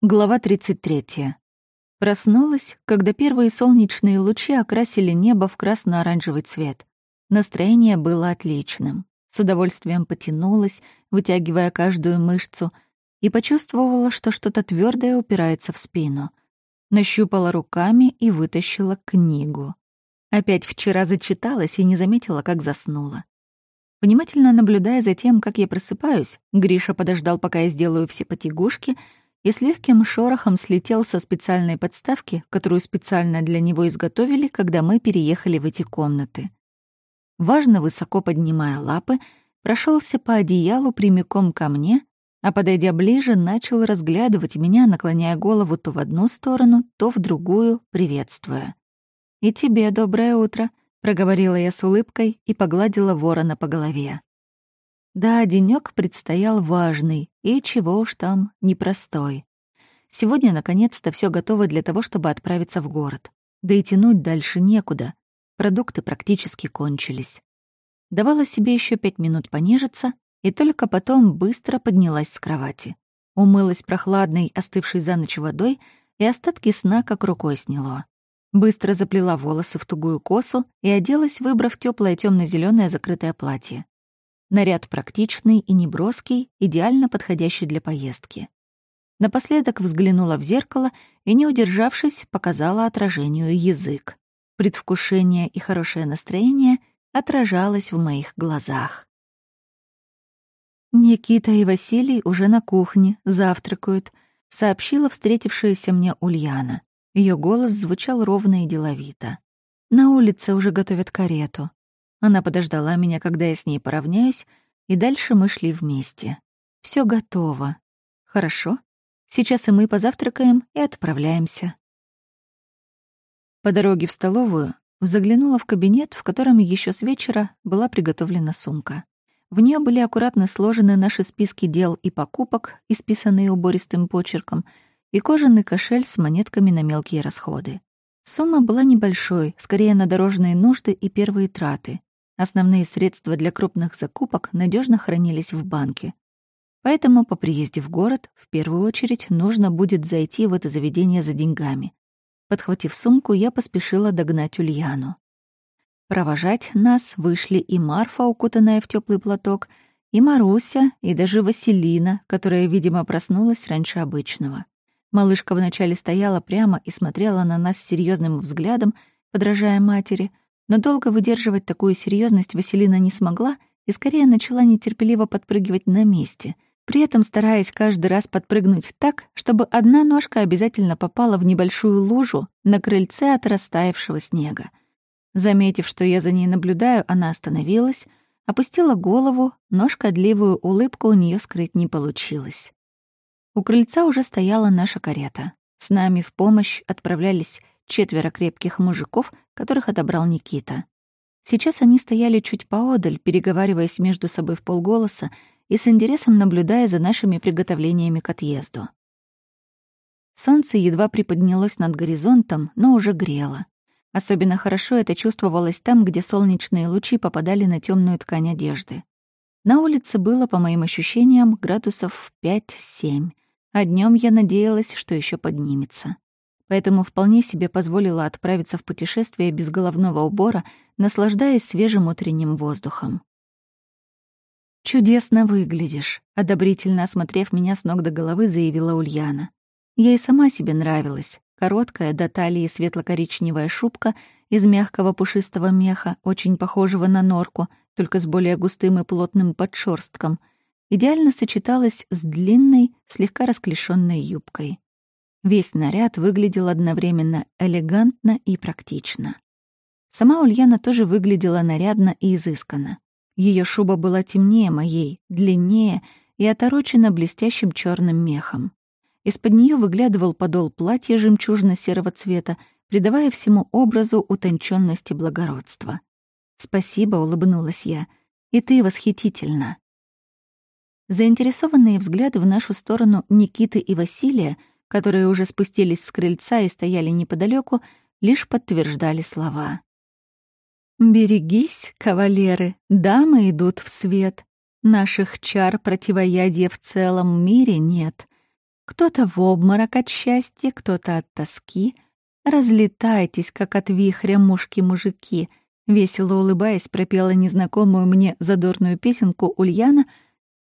Глава 33. Проснулась, когда первые солнечные лучи окрасили небо в красно-оранжевый цвет. Настроение было отличным. С удовольствием потянулась, вытягивая каждую мышцу, и почувствовала, что что-то твердое упирается в спину. Нащупала руками и вытащила книгу. Опять вчера зачиталась и не заметила, как заснула. Внимательно наблюдая за тем, как я просыпаюсь, Гриша подождал, пока я сделаю все потягушки — и с легким шорохом слетел со специальной подставки, которую специально для него изготовили, когда мы переехали в эти комнаты. Важно, высоко поднимая лапы, прошелся по одеялу прямиком ко мне, а, подойдя ближе, начал разглядывать меня, наклоняя голову то в одну сторону, то в другую, приветствуя. «И тебе доброе утро», — проговорила я с улыбкой и погладила ворона по голове. Да, денёк предстоял важный и, чего уж там, непростой. Сегодня, наконец-то, все готово для того, чтобы отправиться в город. Да и тянуть дальше некуда. Продукты практически кончились. Давала себе еще пять минут понежиться, и только потом быстро поднялась с кровати. Умылась прохладной, остывшей за ночь водой, и остатки сна как рукой сняло. Быстро заплела волосы в тугую косу и оделась, выбрав теплое темно зеленое закрытое платье. Наряд практичный и неброский, идеально подходящий для поездки. Напоследок взглянула в зеркало и, не удержавшись, показала отражению язык. Предвкушение и хорошее настроение отражалось в моих глазах. «Никита и Василий уже на кухне, завтракают», — сообщила встретившаяся мне Ульяна. Ее голос звучал ровно и деловито. «На улице уже готовят карету. Она подождала меня, когда я с ней поравняюсь, и дальше мы шли вместе. Все готово. Хорошо. Сейчас и мы позавтракаем и отправляемся. По дороге в столовую заглянула в кабинет, в котором еще с вечера была приготовлена сумка. В нее были аккуратно сложены наши списки дел и покупок, исписанные убористым почерком, и кожаный кошель с монетками на мелкие расходы. Сумма была небольшой, скорее на дорожные нужды и первые траты. Основные средства для крупных закупок надежно хранились в банке. Поэтому по приезде в город в первую очередь нужно будет зайти в это заведение за деньгами. Подхватив сумку, я поспешила догнать Ульяну. Провожать нас вышли и Марфа, укутанная в теплый платок, и Маруся, и даже Василина, которая, видимо, проснулась раньше обычного. Малышка вначале стояла прямо и смотрела на нас серьезным взглядом, подражая матери — но долго выдерживать такую серьезность Василина не смогла и скорее начала нетерпеливо подпрыгивать на месте, при этом стараясь каждый раз подпрыгнуть так, чтобы одна ножка обязательно попала в небольшую лужу на крыльце от растаявшего снега. Заметив, что я за ней наблюдаю, она остановилась, опустила голову, но шкодливую улыбку у нее скрыть не получилось. У крыльца уже стояла наша карета. С нами в помощь отправлялись четверо крепких мужиков, которых отобрал Никита. Сейчас они стояли чуть поодаль, переговариваясь между собой в полголоса и с интересом наблюдая за нашими приготовлениями к отъезду. Солнце едва приподнялось над горизонтом, но уже грело. Особенно хорошо это чувствовалось там, где солнечные лучи попадали на темную ткань одежды. На улице было, по моим ощущениям, градусов 5-7, а днем я надеялась, что еще поднимется поэтому вполне себе позволила отправиться в путешествие без головного убора, наслаждаясь свежим утренним воздухом. «Чудесно выглядишь», — одобрительно осмотрев меня с ног до головы, заявила Ульяна. Я и сама себе нравилась. Короткая до талии светло-коричневая шубка из мягкого пушистого меха, очень похожего на норку, только с более густым и плотным подшерстком, идеально сочеталась с длинной, слегка расклешенной юбкой. Весь наряд выглядел одновременно элегантно и практично. Сама Ульяна тоже выглядела нарядно и изысканно. Ее шуба была темнее моей, длиннее и оторочена блестящим черным мехом. Из-под нее выглядывал подол платья жемчужно-серого цвета, придавая всему образу утонченность и благородство. «Спасибо», — улыбнулась я, — «и ты восхитительна». Заинтересованные взгляды в нашу сторону Никиты и Василия — которые уже спустились с крыльца и стояли неподалеку, лишь подтверждали слова. «Берегись, кавалеры, дамы идут в свет. Наших чар противоядия в целом мире нет. Кто-то в обморок от счастья, кто-то от тоски. Разлетайтесь, как от вихря мушки-мужики. Весело улыбаясь, пропела незнакомую мне задорную песенку Ульяна,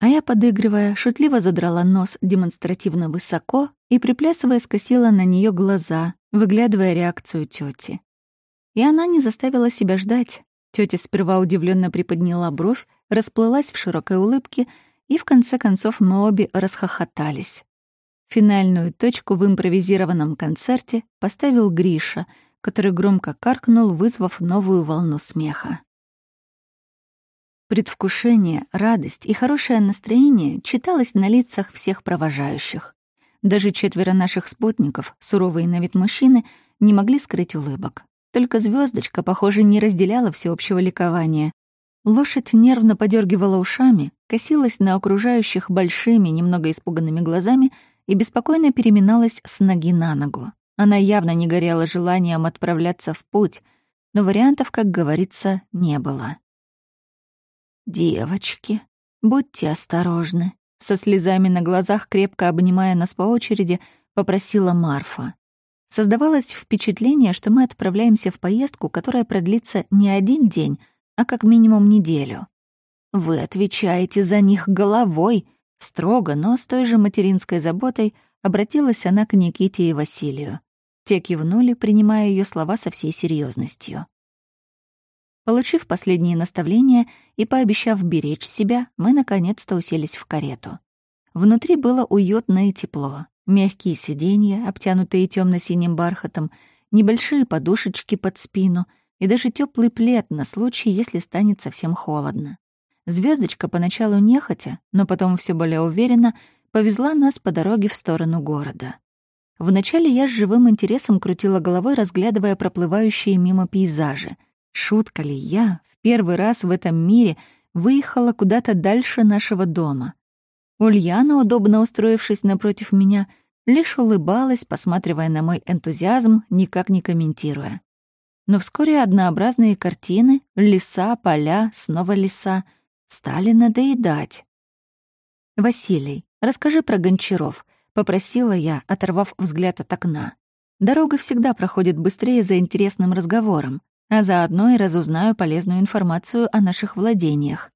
а я, подыгрывая, шутливо задрала нос демонстративно высоко и, приплясывая, скосила на нее глаза, выглядывая реакцию тети. И она не заставила себя ждать. Тетя сперва удивленно приподняла бровь, расплылась в широкой улыбке, и в конце концов мы обе расхохотались. Финальную точку в импровизированном концерте поставил Гриша, который громко каркнул, вызвав новую волну смеха. Предвкушение, радость и хорошее настроение читалось на лицах всех провожающих. Даже четверо наших спутников, суровые на вид мужчины, не могли скрыть улыбок. Только звездочка, похоже, не разделяла всеобщего ликования. Лошадь нервно подергивала ушами, косилась на окружающих большими, немного испуганными глазами и беспокойно переминалась с ноги на ногу. Она явно не горела желанием отправляться в путь, но вариантов, как говорится, не было. «Девочки, будьте осторожны», — со слезами на глазах, крепко обнимая нас по очереди, попросила Марфа. Создавалось впечатление, что мы отправляемся в поездку, которая продлится не один день, а как минимум неделю. Вы отвечаете за них головой, строго, но с той же материнской заботой обратилась она к Никите и Василию. Те кивнули, принимая ее слова со всей серьезностью. Получив последние наставления и пообещав беречь себя, мы наконец-то уселись в карету. Внутри было уютно и тепло. Мягкие сиденья, обтянутые темно-синим бархатом, небольшие подушечки под спину и даже теплый плед на случай, если станет совсем холодно. Звездочка поначалу нехотя, но потом все более уверенно повезла нас по дороге в сторону города. Вначале я с живым интересом крутила головой, разглядывая проплывающие мимо пейзажи. Шутка ли я в первый раз в этом мире выехала куда-то дальше нашего дома? Ульяна, удобно устроившись напротив меня, лишь улыбалась, посматривая на мой энтузиазм, никак не комментируя. Но вскоре однообразные картины, леса, поля, снова леса, стали надоедать. «Василий, расскажи про Гончаров», — попросила я, оторвав взгляд от окна. «Дорога всегда проходит быстрее за интересным разговором, а заодно и разузнаю полезную информацию о наших владениях.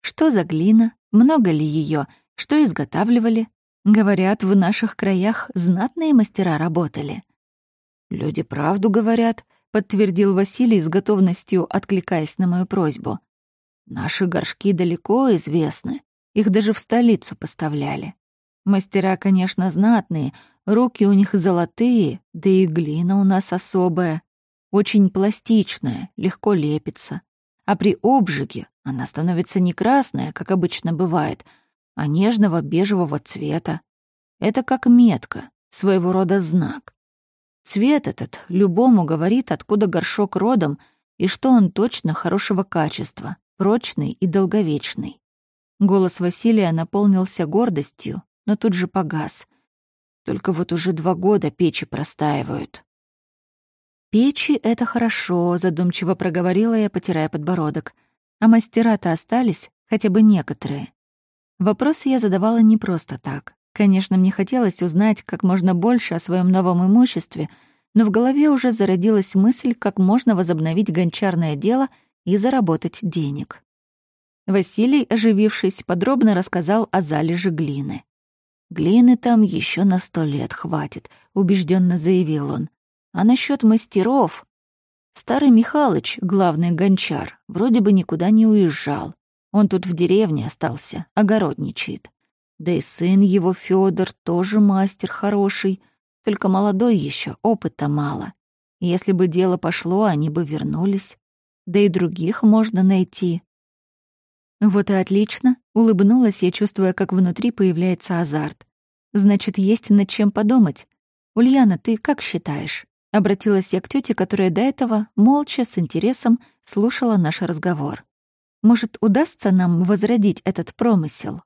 Что за глина, много ли ее, что изготавливали. Говорят, в наших краях знатные мастера работали. «Люди правду говорят», — подтвердил Василий с готовностью, откликаясь на мою просьбу. «Наши горшки далеко известны, их даже в столицу поставляли. Мастера, конечно, знатные, руки у них золотые, да и глина у нас особая, очень пластичная, легко лепится. А при обжиге она становится не красная, как обычно бывает, а нежного бежевого цвета. Это как метка, своего рода знак. Цвет этот любому говорит, откуда горшок родом и что он точно хорошего качества, прочный и долговечный. Голос Василия наполнился гордостью, но тут же погас. Только вот уже два года печи простаивают. «Печи — это хорошо», — задумчиво проговорила я, потирая подбородок. «А мастера-то остались, хотя бы некоторые. Вопросы я задавала не просто так. Конечно, мне хотелось узнать как можно больше о своем новом имуществе, но в голове уже зародилась мысль, как можно возобновить гончарное дело и заработать денег. Василий, оживившись, подробно рассказал о залеже глины. «Глины там еще на сто лет хватит», — убежденно заявил он. «А насчет мастеров...» Старый Михалыч, главный гончар, вроде бы никуда не уезжал. Он тут в деревне остался, огородничает. Да и сын его, Федор, тоже мастер хороший, только молодой еще, опыта мало. Если бы дело пошло, они бы вернулись. Да и других можно найти. Вот и отлично, улыбнулась я, чувствуя, как внутри появляется азарт. Значит, есть над чем подумать. Ульяна, ты как считаешь? Обратилась я к тете, которая до этого молча, с интересом слушала наш разговор. Может, удастся нам возродить этот промысел?